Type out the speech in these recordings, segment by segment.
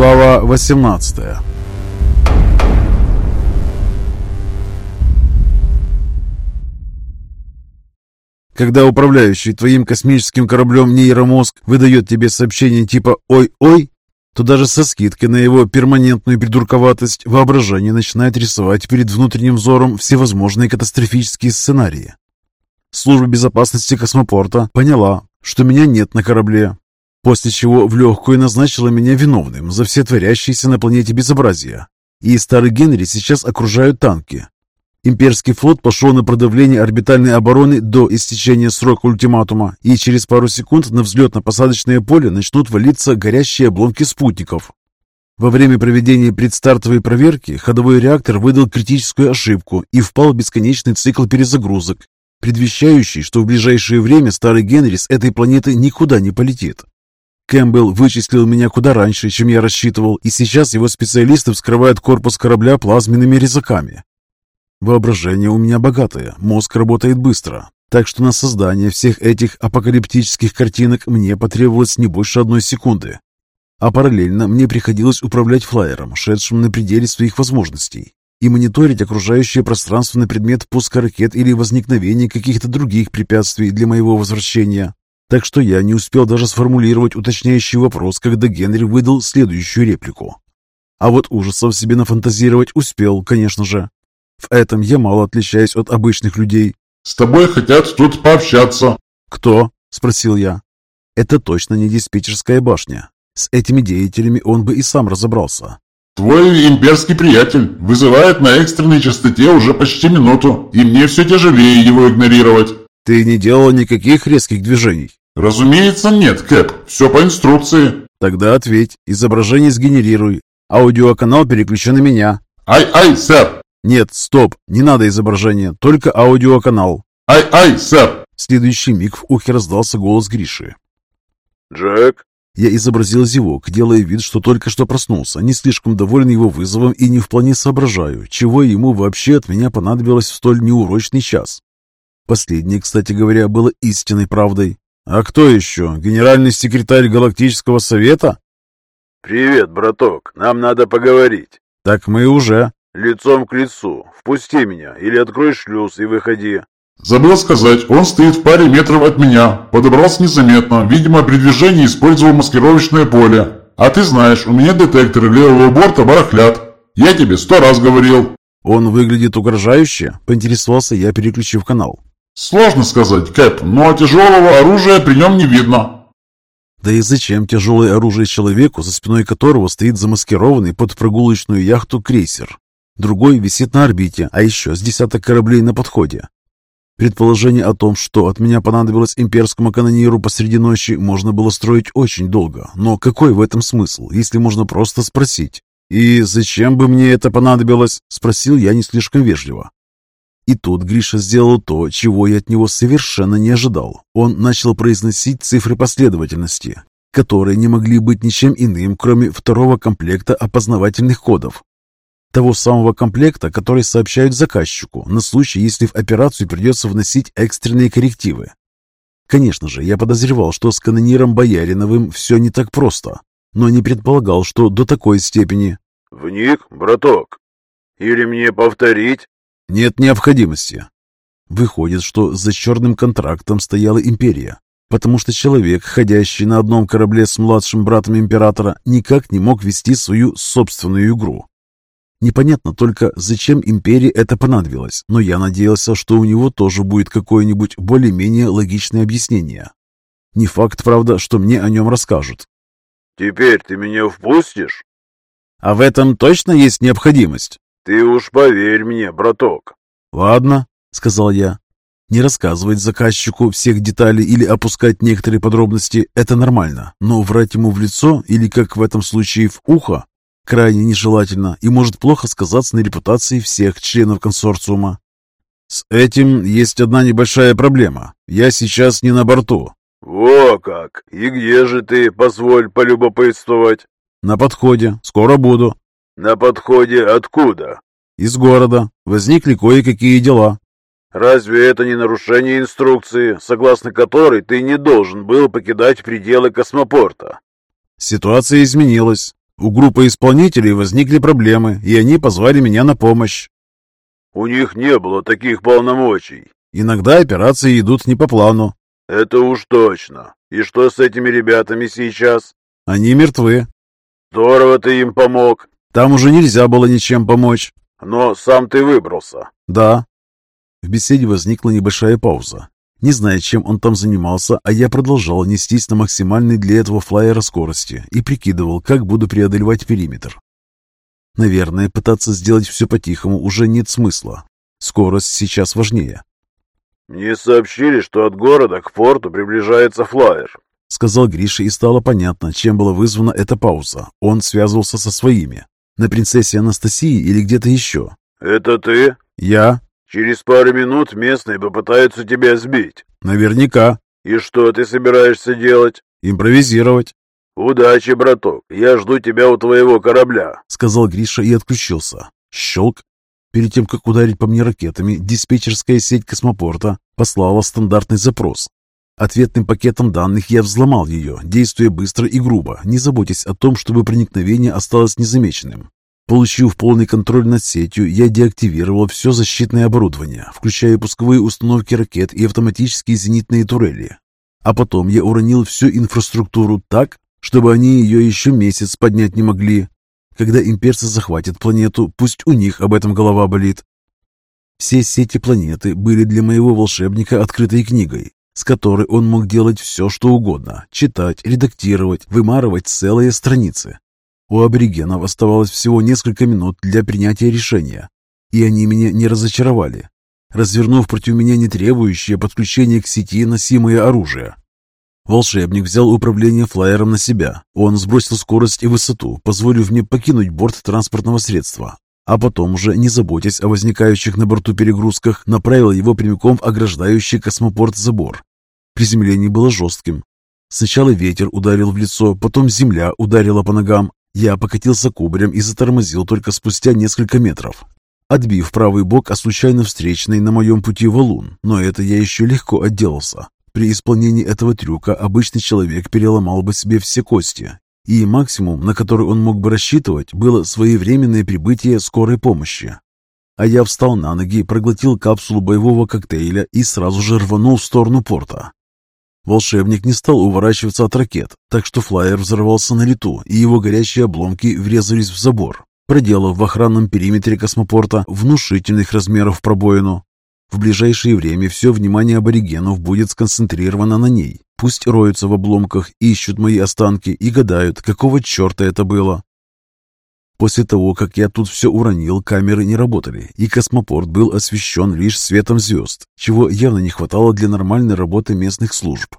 Глава 18 Когда управляющий твоим космическим кораблем нейромозг выдает тебе сообщение типа «Ой-ой», то даже со скидкой на его перманентную придурковатость воображение начинает рисовать перед внутренним взором всевозможные катастрофические сценарии. Служба безопасности космопорта поняла, что меня нет на корабле, после чего в легкую назначила меня виновным за все творящиеся на планете безобразия. И старый Генри сейчас окружают танки. Имперский флот пошел на продавление орбитальной обороны до истечения срока ультиматума, и через пару секунд на взлетно-посадочное поле начнут валиться горящие обломки спутников. Во время проведения предстартовой проверки ходовой реактор выдал критическую ошибку и впал в бесконечный цикл перезагрузок, предвещающий, что в ближайшее время старый Генри с этой планеты никуда не полетит. Кэмпбелл вычислил меня куда раньше, чем я рассчитывал, и сейчас его специалисты вскрывают корпус корабля плазменными резаками. Воображение у меня богатое, мозг работает быстро, так что на создание всех этих апокалиптических картинок мне потребовалось не больше одной секунды. А параллельно мне приходилось управлять флайером, шедшим на пределе своих возможностей, и мониторить окружающее пространство на предмет пуска ракет или возникновения каких-то других препятствий для моего возвращения. Так что я не успел даже сформулировать уточняющий вопрос, когда Генри выдал следующую реплику. А вот ужасов себе нафантазировать успел, конечно же. В этом я мало отличаюсь от обычных людей. «С тобой хотят тут пообщаться». «Кто?» – спросил я. «Это точно не диспетчерская башня. С этими деятелями он бы и сам разобрался». «Твой имперский приятель вызывает на экстренной частоте уже почти минуту, и мне все тяжелее его игнорировать». «Ты не делал никаких резких движений?» «Разумеется, нет, Кэп. Все по инструкции». «Тогда ответь. Изображение сгенерируй. Аудиоканал переключен на меня». «Ай-ай, сэр!» «Нет, стоп, не надо изображения, только аудиоканал». «Ай-ай, сэр!» В следующий миг в ухе раздался голос Гриши. «Джек?» Я изобразил зевок, делая вид, что только что проснулся, не слишком доволен его вызовом и не вполне соображаю, чего ему вообще от меня понадобилось в столь неурочный час. Последнее, кстати говоря, было истинной правдой. «А кто еще? Генеральный секретарь Галактического Совета?» «Привет, браток, нам надо поговорить». «Так мы уже...» «Лицом к лицу. Впусти меня или открой шлюз и выходи». «Забыл сказать, он стоит в паре метров от меня. Подобрался незаметно. Видимо, при движении использовал маскировочное поле. А ты знаешь, у меня детекторы левого борта барахлят. Я тебе сто раз говорил». «Он выглядит угрожающе?» – поинтересовался я, переключив канал. «Сложно сказать, Кэп, но тяжелого оружия при нем не видно». Да и зачем тяжелое оружие человеку, за спиной которого стоит замаскированный под прогулочную яхту крейсер? Другой висит на орбите, а еще с десяток кораблей на подходе. Предположение о том, что от меня понадобилось имперскому канониру посреди ночи, можно было строить очень долго. Но какой в этом смысл, если можно просто спросить? «И зачем бы мне это понадобилось?» – спросил я не слишком вежливо. И тут Гриша сделал то, чего я от него совершенно не ожидал. Он начал произносить цифры последовательности, которые не могли быть ничем иным, кроме второго комплекта опознавательных кодов. Того самого комплекта, который сообщают заказчику на случай, если в операцию придется вносить экстренные коррективы. Конечно же, я подозревал, что с канониром Бояриновым все не так просто, но не предполагал, что до такой степени. «Вник, браток? Или мне повторить?» «Нет необходимости». Выходит, что за черным контрактом стояла империя, потому что человек, ходящий на одном корабле с младшим братом императора, никак не мог вести свою собственную игру. Непонятно только, зачем империи это понадобилось, но я надеялся, что у него тоже будет какое-нибудь более-менее логичное объяснение. Не факт, правда, что мне о нем расскажут. «Теперь ты меня впустишь?» «А в этом точно есть необходимость?» «Ты уж поверь мне, браток». «Ладно», — сказал я. Не рассказывать заказчику всех деталей или опускать некоторые подробности – это нормально, но врать ему в лицо или, как в этом случае, в ухо крайне нежелательно и может плохо сказаться на репутации всех членов консорциума. С этим есть одна небольшая проблема. Я сейчас не на борту. Во как! И где же ты, позволь полюбопытствовать? На подходе. Скоро буду. На подходе откуда? Из города. Возникли кое-какие дела. Разве это не нарушение инструкции, согласно которой ты не должен был покидать пределы космопорта? Ситуация изменилась. У группы исполнителей возникли проблемы, и они позвали меня на помощь. У них не было таких полномочий. Иногда операции идут не по плану. Это уж точно. И что с этими ребятами сейчас? Они мертвы. Здорово ты им помог. Там уже нельзя было ничем помочь. Но сам ты выбрался. Да. В беседе возникла небольшая пауза. Не зная, чем он там занимался, а я продолжал нестись на максимальной для этого флайера скорости и прикидывал, как буду преодолевать периметр. Наверное, пытаться сделать все по-тихому уже нет смысла. Скорость сейчас важнее. «Мне сообщили, что от города к форту приближается флайер», — сказал Гриша, и стало понятно, чем была вызвана эта пауза. Он связывался со своими. На принцессе Анастасии или где-то еще. «Это ты?» «Я». «Через пару минут местные попытаются тебя сбить». «Наверняка». «И что ты собираешься делать?» «Импровизировать». «Удачи, браток. Я жду тебя у твоего корабля», — сказал Гриша и отключился. Щелк. Перед тем, как ударить по мне ракетами, диспетчерская сеть космопорта послала стандартный запрос. Ответным пакетом данных я взломал ее, действуя быстро и грубо, не заботясь о том, чтобы проникновение осталось незамеченным. Получив полный контроль над сетью, я деактивировал все защитное оборудование, включая пусковые установки ракет и автоматические зенитные турели. А потом я уронил всю инфраструктуру так, чтобы они ее еще месяц поднять не могли. Когда имперцы захватят планету, пусть у них об этом голова болит. Все сети планеты были для моего волшебника открытой книгой, с которой он мог делать все, что угодно, читать, редактировать, вымарывать целые страницы. У аборигенов оставалось всего несколько минут для принятия решения, и они меня не разочаровали, развернув против меня не требующее подключения к сети носимое оружие. Волшебник взял управление флайером на себя. Он сбросил скорость и высоту, позволив мне покинуть борт транспортного средства. А потом, уже не заботясь о возникающих на борту перегрузках, направил его прямиком в ограждающий космопорт забор. Приземление было жестким. Сначала ветер ударил в лицо, потом земля ударила по ногам. Я покатился кубарем и затормозил только спустя несколько метров, отбив правый бок о случайно встречный на моем пути валун, но это я еще легко отделался. При исполнении этого трюка обычный человек переломал бы себе все кости, и максимум, на который он мог бы рассчитывать, было своевременное прибытие скорой помощи. А я встал на ноги, проглотил капсулу боевого коктейля и сразу же рванул в сторону порта. Волшебник не стал уворачиваться от ракет, так что флайер взорвался на лету, и его горящие обломки врезались в забор, проделав в охранном периметре космопорта внушительных размеров пробоину. В ближайшее время все внимание аборигенов будет сконцентрировано на ней. Пусть роются в обломках, ищут мои останки и гадают, какого черта это было. После того, как я тут все уронил, камеры не работали, и космопорт был освещен лишь светом звезд, чего явно не хватало для нормальной работы местных служб.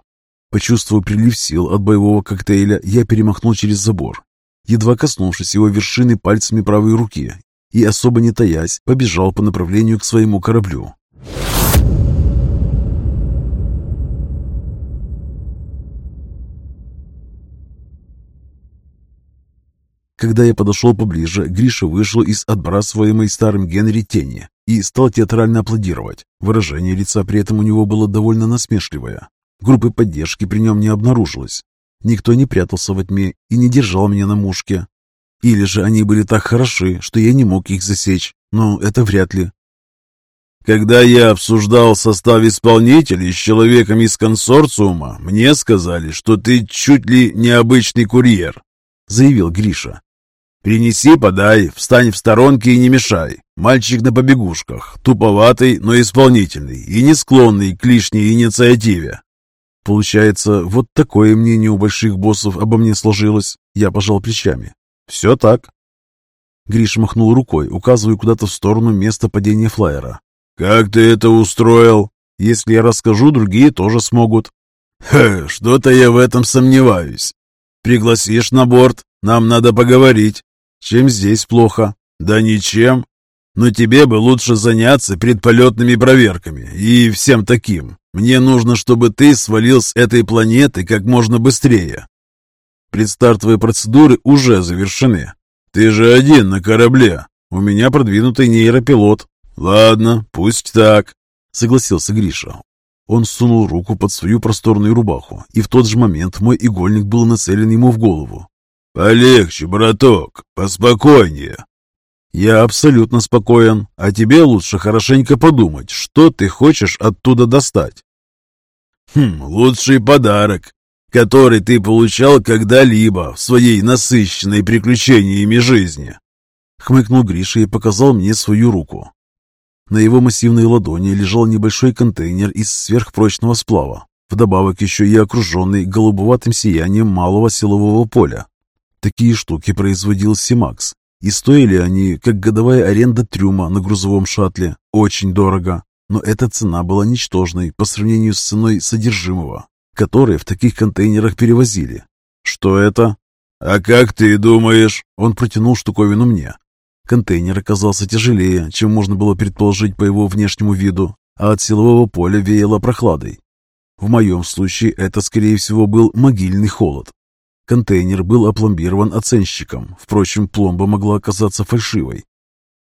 Почувствовав прилив сил от боевого коктейля, я перемахнул через забор, едва коснувшись его вершины пальцами правой руки, и, особо не таясь, побежал по направлению к своему кораблю. Когда я подошел поближе, Гриша вышел из отбрасываемой старым Генри тени и стал театрально аплодировать. Выражение лица при этом у него было довольно насмешливое. Группы поддержки при нем не обнаружилось. Никто не прятался во тьме и не держал меня на мушке. Или же они были так хороши, что я не мог их засечь, но это вряд ли. Когда я обсуждал состав исполнителей с человеком из консорциума, мне сказали, что ты чуть ли не обычный курьер, заявил Гриша. Принеси, подай, встань в сторонке и не мешай. Мальчик на побегушках, туповатый, но исполнительный и не склонный к лишней инициативе. Получается, вот такое мнение у больших боссов обо мне сложилось. Я пожал плечами. Все так. Гриша махнул рукой, указывая куда-то в сторону места падения флайера. «Как ты это устроил?» «Если я расскажу, другие тоже смогут». «Хе, что-то я в этом сомневаюсь. Пригласишь на борт, нам надо поговорить». «Чем здесь плохо?» «Да ничем. Но тебе бы лучше заняться предполетными проверками и всем таким. Мне нужно, чтобы ты свалил с этой планеты как можно быстрее». «Предстартовые процедуры уже завершены. Ты же один на корабле. У меня продвинутый нейропилот. «Ладно, пусть так», — согласился Гриша. Он сунул руку под свою просторную рубаху, и в тот же момент мой игольник был нацелен ему в голову. Полегче, браток, поспокойнее. Я абсолютно спокоен, а тебе лучше хорошенько подумать, что ты хочешь оттуда достать. Хм, лучший подарок, который ты получал когда-либо в своей насыщенной приключениями жизни. Хмыкнул Гриша и показал мне свою руку. На его массивной ладони лежал небольшой контейнер из сверхпрочного сплава, вдобавок еще и окруженный голубоватым сиянием малого силового поля. Такие штуки производил Симакс, и стоили они, как годовая аренда трюма на грузовом шаттле, очень дорого. Но эта цена была ничтожной по сравнению с ценой содержимого, которые в таких контейнерах перевозили. «Что это?» «А как ты думаешь?» Он протянул штуковину мне. Контейнер оказался тяжелее, чем можно было предположить по его внешнему виду, а от силового поля веяло прохладой. В моем случае это, скорее всего, был могильный холод. Контейнер был опломбирован оценщиком, впрочем, пломба могла оказаться фальшивой.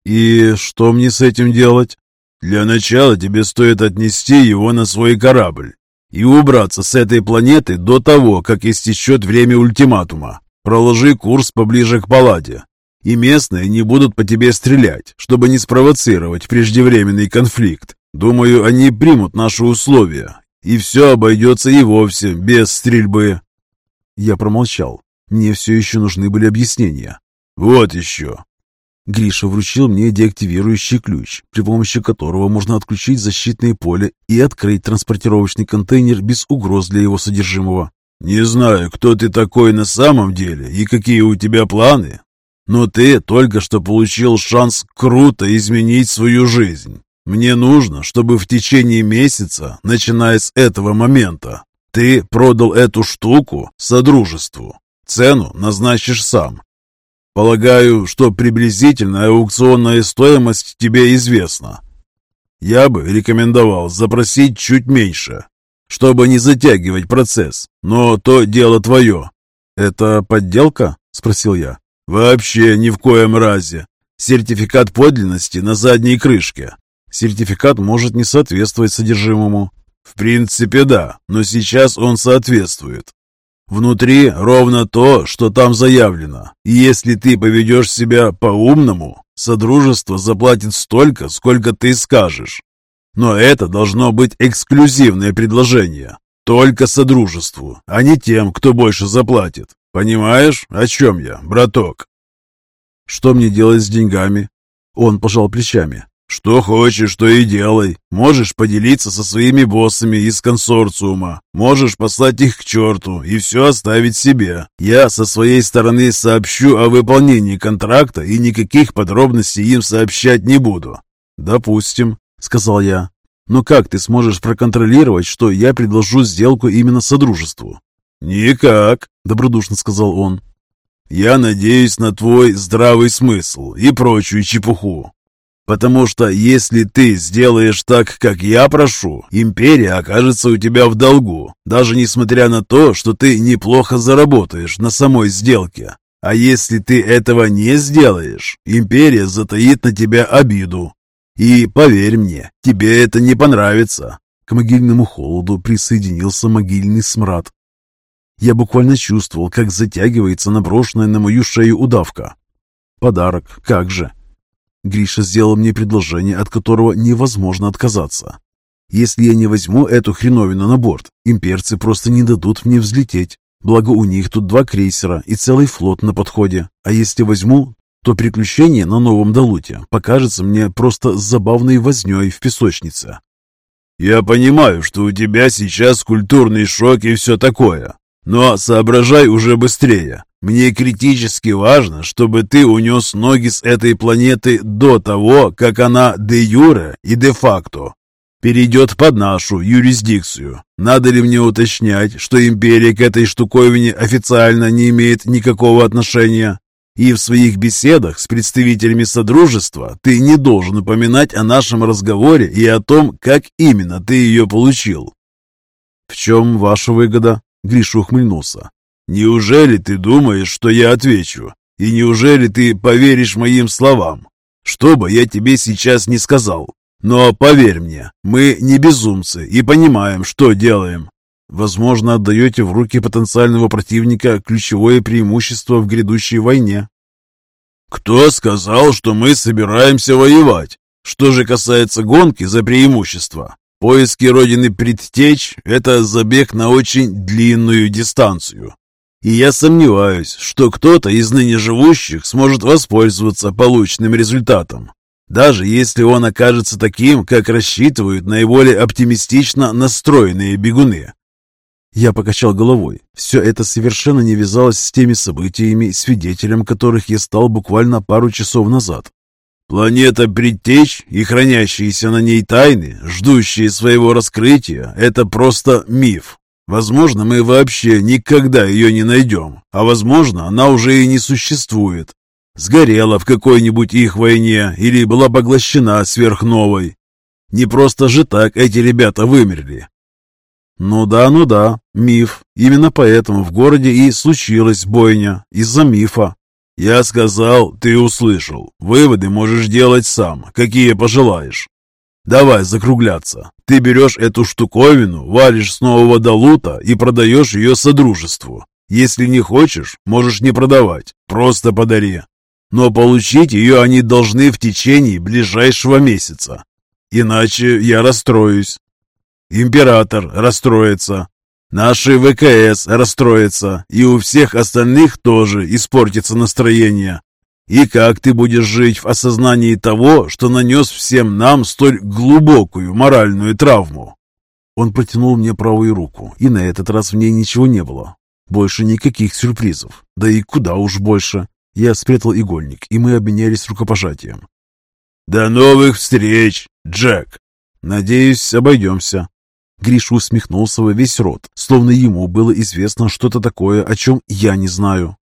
«И что мне с этим делать?» «Для начала тебе стоит отнести его на свой корабль и убраться с этой планеты до того, как истечет время ультиматума. Проложи курс поближе к палате, и местные не будут по тебе стрелять, чтобы не спровоцировать преждевременный конфликт. Думаю, они примут наши условия, и все обойдется и вовсе без стрельбы». Я промолчал. Мне все еще нужны были объяснения. «Вот еще!» Гриша вручил мне деактивирующий ключ, при помощи которого можно отключить защитное поле и открыть транспортировочный контейнер без угроз для его содержимого. «Не знаю, кто ты такой на самом деле и какие у тебя планы, но ты только что получил шанс круто изменить свою жизнь. Мне нужно, чтобы в течение месяца, начиная с этого момента, ты продал эту штуку Содружеству. Цену назначишь сам. Полагаю, что приблизительная аукционная стоимость тебе известна. Я бы рекомендовал запросить чуть меньше, чтобы не затягивать процесс, но то дело твое. «Это подделка?» – спросил я. «Вообще ни в коем разе. Сертификат подлинности на задней крышке. Сертификат может не соответствовать содержимому. В принципе, да, но сейчас он соответствует. Внутри ровно то, что там заявлено. И если ты поведешь себя по-умному, Содружество заплатит столько, сколько ты скажешь. Но это должно быть эксклюзивное предложение. Только Содружеству, а не тем, кто больше заплатит. Понимаешь, о чем я, браток? Что мне делать с деньгами? Он пожал плечами. «Что хочешь, то и делай. Можешь поделиться со своими боссами из консорциума, можешь послать их к черту и все оставить себе. Я со своей стороны сообщу о выполнении контракта и никаких подробностей им сообщать не буду». «Допустим», — сказал я. «Но как ты сможешь проконтролировать, что я предложу сделку именно Содружеству?» «Никак», — добродушно сказал он. «Я надеюсь на твой здравый смысл и прочую чепуху. Потому что если ты сделаешь так, как я прошу, империя окажется у тебя в долгу, даже несмотря на то, что ты неплохо заработаешь на самой сделке. А если ты этого не сделаешь, империя затаит на тебя обиду. И поверь мне, тебе это не понравится. К могильному холоду присоединился могильный смрад. Я буквально чувствовал, как затягивается наброшенная на мою шею удавка. Подарок, как же. Гриша сделал мне предложение, от которого невозможно отказаться. Если я не возьму эту хреновину на борт, имперцы просто не дадут мне взлететь. Благо у них тут два крейсера и целый флот на подходе. А если возьму, то приключение на новом Далуте покажется мне просто забавной вознёй в песочнице. «Я понимаю, что у тебя сейчас культурный шок и все такое, но соображай уже быстрее. Мне критически важно, чтобы ты унес ноги с этой планеты до того, как она де юре и де факто перейдет под нашу юрисдикцию. Надо ли мне уточнять, что империя к этой штуковине официально не имеет никакого отношения? И в своих беседах с представителями Содружества ты не должен упоминать о нашем разговоре и о том, как именно ты ее получил. «В чем ваша выгода?» Гриша ухмыльнулся. «Неужели ты думаешь, что я отвечу? И неужели ты поверишь моим словам? Что бы я тебе сейчас не сказал. Но поверь мне, мы не безумцы и понимаем, что делаем. Возможно, отдаете в руки потенциального противника ключевое преимущество в грядущей войне. Кто сказал, что мы собираемся воевать? Что же касается гонки за преимущество, поиски родины предтеч – это забег на очень длинную дистанцию. И я сомневаюсь, что кто-то из ныне живущих сможет воспользоваться полученным результатом, даже если он окажется таким, как рассчитывают наиболее оптимистично настроенные бегуны. Я покачал головой. Все это совершенно не вязалось с теми событиями, свидетелем которых я стал буквально пару часов назад. Планета предтеч и хранящиеся на ней тайны, ждущие своего раскрытия, это просто миф. Возможно, мы вообще никогда ее не найдем, а возможно, она уже и не существует. Сгорела в какой-нибудь их войне или была поглощена сверхновой. Не просто же так эти ребята вымерли. Ну да, ну да, миф. Именно поэтому в городе и случилась бойня, из-за мифа. Я сказал, ты услышал. Выводы можешь делать сам, какие пожелаешь. Давай закругляться. Ты берешь эту штуковину, валишь с нового долута и продаешь ее Содружеству. Если не хочешь, можешь не продавать, просто подари. Но получить ее они должны в течение ближайшего месяца. Иначе я расстроюсь. Император расстроится. Наши ВКС расстроятся, и у всех остальных тоже испортится настроение. И как ты будешь жить в осознании того, что нанес всем нам столь глубокую моральную травму? Он протянул мне правую руку, и на этот раз в ней ничего не было. Больше никаких сюрпризов. Да и куда уж больше. Я спрятал игольник, и мы обменялись рукопожатием. «До новых встреч, Джек!» «Надеюсь, обойдемся». Гриша усмехнулся во весь рот, словно ему было известно что-то такое, о чем я не знаю.